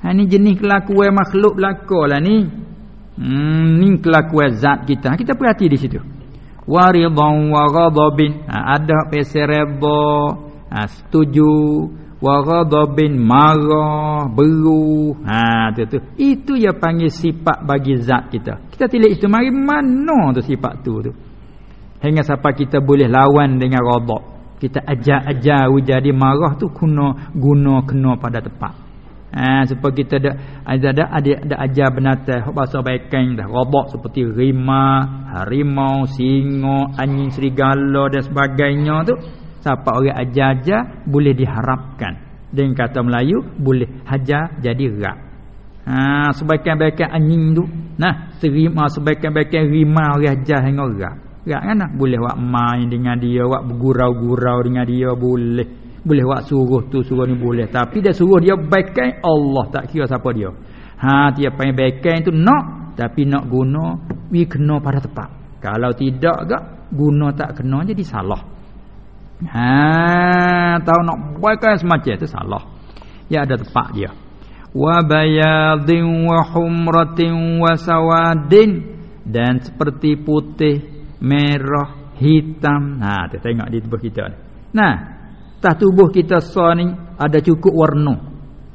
Ha ni jenis kelakuan makhluk lah ni. Hmm ni kelakuan zat kita. Ha, kita perhati di situ. Waridhan wa ghadabin. Ha, ada pesereba ha, setuju. Wa ghadabin marah beru ha tu tu. Itu yang panggil sifat bagi zat kita. Kita tilik itu mari mana tu sifat tu tu Hingga sampai kita boleh lawan dengan ghadab. Kita ajar-ajar jadi marah tu guna guna kena pada tempat. Ha supaya kita ada ada ada ada, ada ajar binatang bahasa baikan dah ghadab seperti rima, harimau, singa, anjing serigala dan sebagainya tu siapa orang ajar-ajar boleh diharapkan. Dengan kata Melayu boleh hajar jadi rak. Ha sebaik-baik anjing tu. Nah, serima sebaik-baik rima ajar hingga rak. Tak kan nak boleh buat main dengan dia, buat bergurau-gurau dengan dia boleh. Boleh buat suruh tu suruh ni boleh. Tapi dia suruh dia baikkan Allah tak kira siapa dia. Ha dia panggil baikkan tu nak tapi nak guna we kena pada tepat. Kalau tidak gak guna tak kena jadi salah. Ha tahu nak baikkan semacam tu salah. Ya ada tepat dia. Wa bayadin wa humratin wa sawadin dan seperti putih merah, hitam. Nah, tu tengok di tubuh kita ni. Nah, tah tubuh kita so ni ada cukup warna.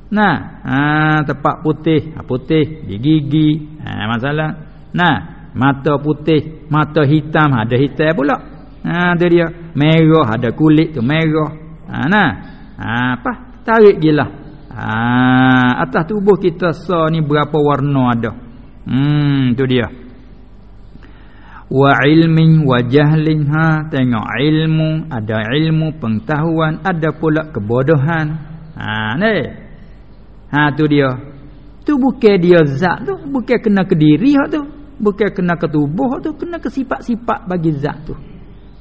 Nah, ha tepak putih, ha, putih di gigi. Ha masalah. Nah, mata putih, mata hitam ada hitam pula. Ha dia dia merah ada kulit tu merah. Ha nah. Ha apa? Tarik gila. Ha atas tubuh kita so ni berapa warna ada. Hmm tu dia wa ilmin wa jahlin ha tengok ilmu ada ilmu pengetahuan ada pula kebodohan. Ha ni. Ha tu dia. Tu bukan dia zat tu bukan kena ke diri hak tu bukan kena ke tubuh tu kena ke sifat-sifat bagi zat tu.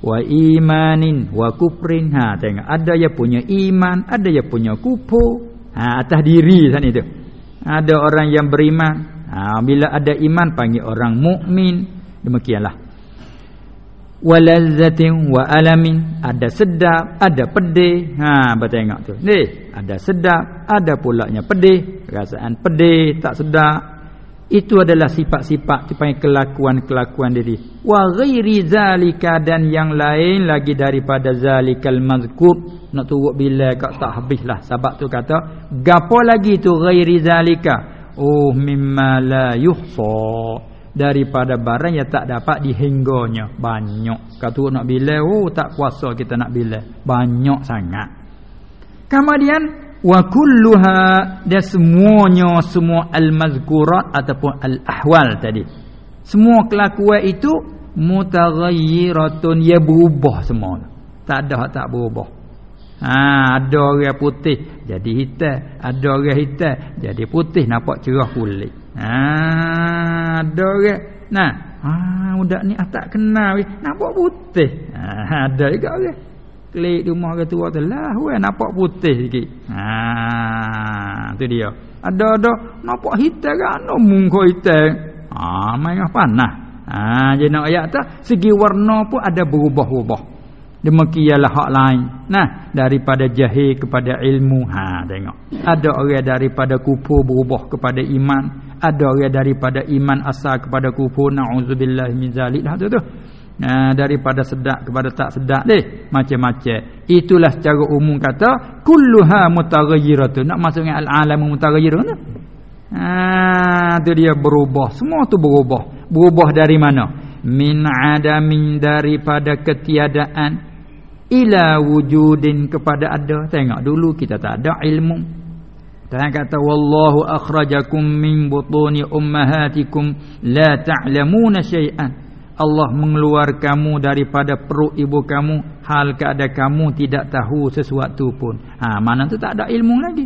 Wa imanin wa kufrin ha tengok. Ada yang punya iman ada yang punya kufur. Ha atas diri sana itu ada orang yang beriman. Ha bila ada iman panggil orang mukmin demikianlah. Walazzatin wa alamin. Ada sedap ada pedih. Ha bertengok tu. Ni ada sedap ada pulaknya pedih. Perasaan pedih tak sedap. Itu adalah sifat-sifat dipanggil kelakuan-kelakuan diri wa ghairi zalika dan yang lain lagi daripada zalikal mazkur nak turut bila kak tak habislah. Sebab tu kata gapo lagi tu ghairi zalika? Oh mimma la yuhsa daripada barang yang tak dapat dihinggonya banyak kata nak bila oh tak kuasa kita nak bila banyak sangat. Kemudian wa kulluha dan semuanya semua al-mazkurat ataupun al-ahwal tadi. Semua kelakuan itu mutaghayyiratun ya berubah semua. Tak ada tak berubah ha ada orang putih jadi hitam. Ada orang hitam jadi putih. Nampak cerah kulit. Ha ada orang. Nah ha budak ni ah, tak kenal nampak putih. Ha ada juga orang. Klik rumah orang tua tu lah weh nampak putih sikit. Ha tu dia. Ada ada nampak hitam kan muka hitam. Ha main apa? Nah. Ha jadi nak ayat tu segi warna pun ada berubah-ubah. Demikianlah hak lain. Nah, daripada jahil kepada ilmu. Ha tengok. Ada orang daripada kufur berubah kepada iman, ada orang daripada iman asal kepada kufur. Nauzubillah min zalik. Dah tu tu. Nah, daripada sedap kepada tak sedap deh macam-macam itulah secara umum kata kulluha mutaghayyiratun nak masuknya al-alam mutaghayyirun ah tu dia berubah semua tu berubah berubah dari mana min adamin daripada ketiadaan ila wujudin kepada ada. Tengok dulu kita tak ada ilmu. Tuhan kata wallahu akhrajakum min butuni ummahatikum la ta'lamuna syai'an. Allah mengeluarkan kamu daripada perut ibu kamu hal keadaan kamu tidak tahu sesuatu pun. Ha mana tu tak ada ilmu lagi?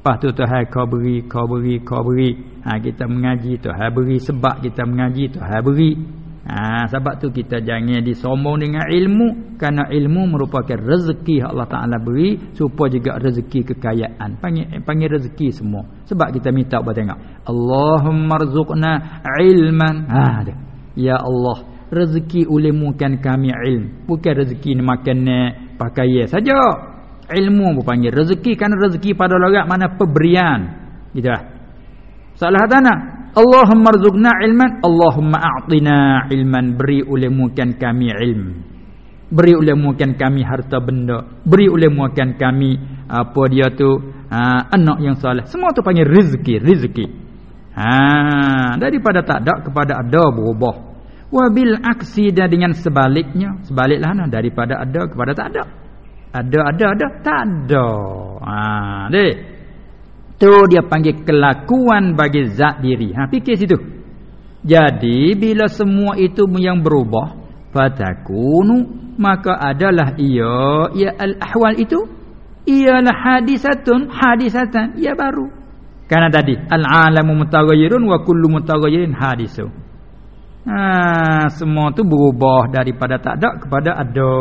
Lepas tu Tuhan kau beri, kau beri, kau beri. Ha, kita mengaji Tuhan beri sebab kita mengaji Tuhan beri. Ha, sebab tu kita jangan disombong dengan ilmu. Kerana ilmu merupakan rezeki Allah Ta'ala beri. Supaya juga rezeki kekayaan. Panggil, panggil rezeki semua. Sebab kita minta buat tengok. Allahumma rzuqna ilman. Ha, ya Allah. Rezeki ulimukan kami ilm. Bukan rezeki ni makan pakaian saja ilmu pun panggil rezeki kan rezeki pada logat mana pemberian gitu lah salah tanah Allahumma rzuqna ilman Allahumma a'tina ilman. Beri ulemukan kami ilm. Beri ulemukan kami harta benda. Beri ulemukan kami apa dia tu ha, anak yang soleh semua tu panggil rezeki rezeki ha daripada tak ada kepada ada berubah. Wabil aksi dan dengan sebaliknya. Sebaliklah nah daripada ada kepada tak ada. Ada ada ada tak ada. Ha deh. Tu dia panggil kelakuan bagi zat diri. Ha fikir situ. Jadi bila semua itu yang berubah fatakunu maka adalah ia ya al ahwal itu ialah hadisatun hadisatan ia baru. Karena tadi al alamu mutaghayyirun wa kullu mutaghayyirin hadisun. Ha, semua tu berubah daripada tak ada kepada ada.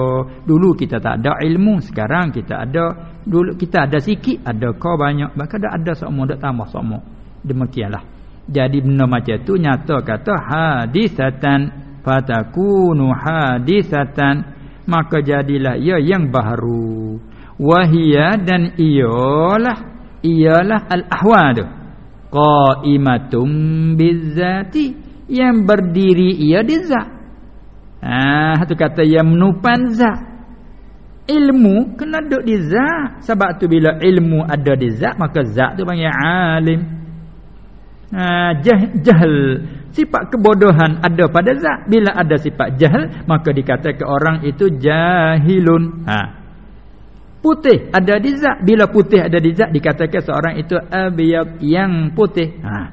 Dulu kita tak ada ilmu, sekarang kita ada. Dulu kita ada sikit, ada kau banyak. Bahkan ada ada semua, ada tambah semua. Demikianlah. Jadi benda macam tu nyata kata hadisatan fatakunu hadisatan maka jadilah ia yang baru. Wahia dan ialah ialah al-ahwad qaimatum bizati yang berdiri ia di zat. Ah, ha, tu kata yang menupan zat. Ilmu kena duduk di zat. Sebab tu bila ilmu ada di zat, maka zat tu panggil alim. Ah, jah, jahil. Sifat kebodohan ada pada zat. Bila ada sifat jahil, maka dikatakan orang itu jahilun. Ha. Putih ada di zat. Bila putih ada di zat, dikatakan seorang itu abiyab yang putih. Ha.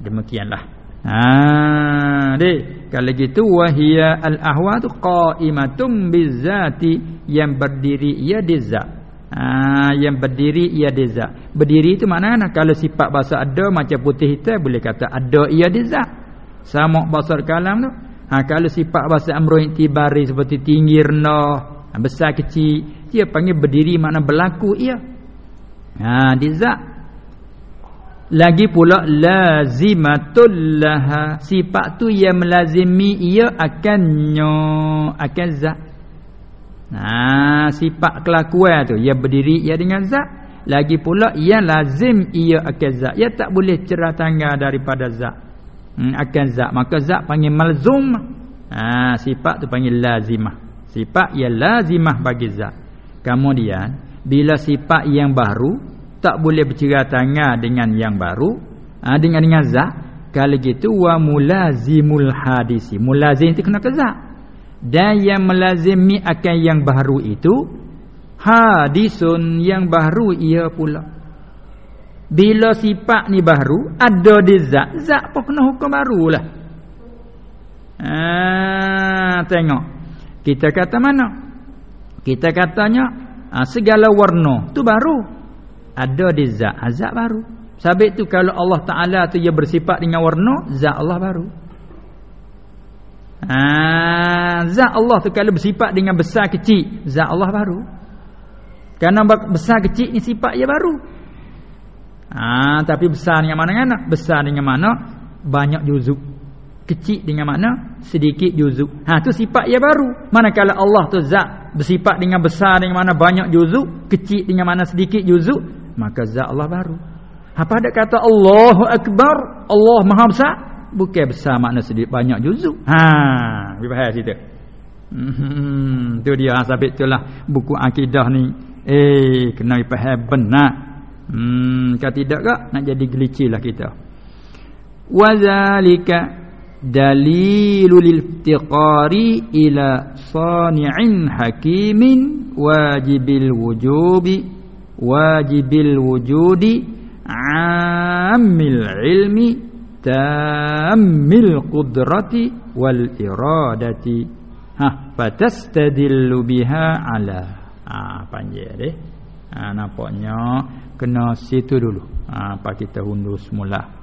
Demikianlah. Ha dek kalau gitu wahia al ahwatu qaimatum bizati yang berdiri ia di zat. Ha yang berdiri ia di zat. Berdiri itu makna kalau sifat bahasa ada macam putih hitam boleh kata ada ia di zat. Sama bahasa kalam tu. Ha kalau sifat bahasa amru intibari seperti tinggi rendah, besar kecil, dia panggil berdiri makna berlaku ia. Ha di zat lagi pula lazimatul laha. Sifat tu yang melazimi ia akannya akan zat. Nah sifat kelakuan tu ia berdiri ia dengan zat. Lagi pula ia lazim ia akan zat. Ia tak boleh cerah tangga daripada zat. Hmm, akan zat. Maka zat panggil malzum. Nah sifat tu panggil lazimah. Sifat yang lazimah bagi zat. Kemudian bila sifat yang baru tak boleh bercerai tangan dengan yang baru ha, dengan dengan zat kalau gitu wa mulazimul hadisi mulazim itu kena ke zat dan yang melazimi akan yang baru itu hadisun yang baru ia pula bila sifat ni baru ada di zat zat pun kena hukum barulah Ha, tengok. Kita kata mana? Kita katanya ha, segala warna tu baru. Ada di zat, ha, zat baru. Sebab tu kalau Allah Taala tu dia bersifat dengan warna, zat Allah baru. Ha, zat Allah tu kalau bersifat dengan besar kecil, zat Allah baru. Karena besar kecil ni sifat dia baru. Ha, tapi besar dengan mana-mana? Besar dengan mana? Banyak juzuk kecil dengan makna sedikit juzuk. Ha tu sifat ia baru. Manakala Allah tu zat bersifat dengan besar dengan mana banyak juzuk, kecil dengan mana sedikit juzuk, maka zat Allah baru. Ha pada kata Allahu akbar, Allah Maha besar, bukan besar makna sedikit banyak juzuk. Ha, faham situ. Hmm, tu dia sampai itulah buku akidah ni. Eh, kena faham benar. Hmm, kalau tidak kak nak jadi gelicilah kita. Wazalika dalilul iltiqari ila sani'in hakimin wajibil wujubi wajibil wujudi amil ilmi tamil qudrati wal iradati. Ha fatastadillu biha ala. Ha panjang deh ha nampaknya kena situ dulu. Ha apa kita undur semula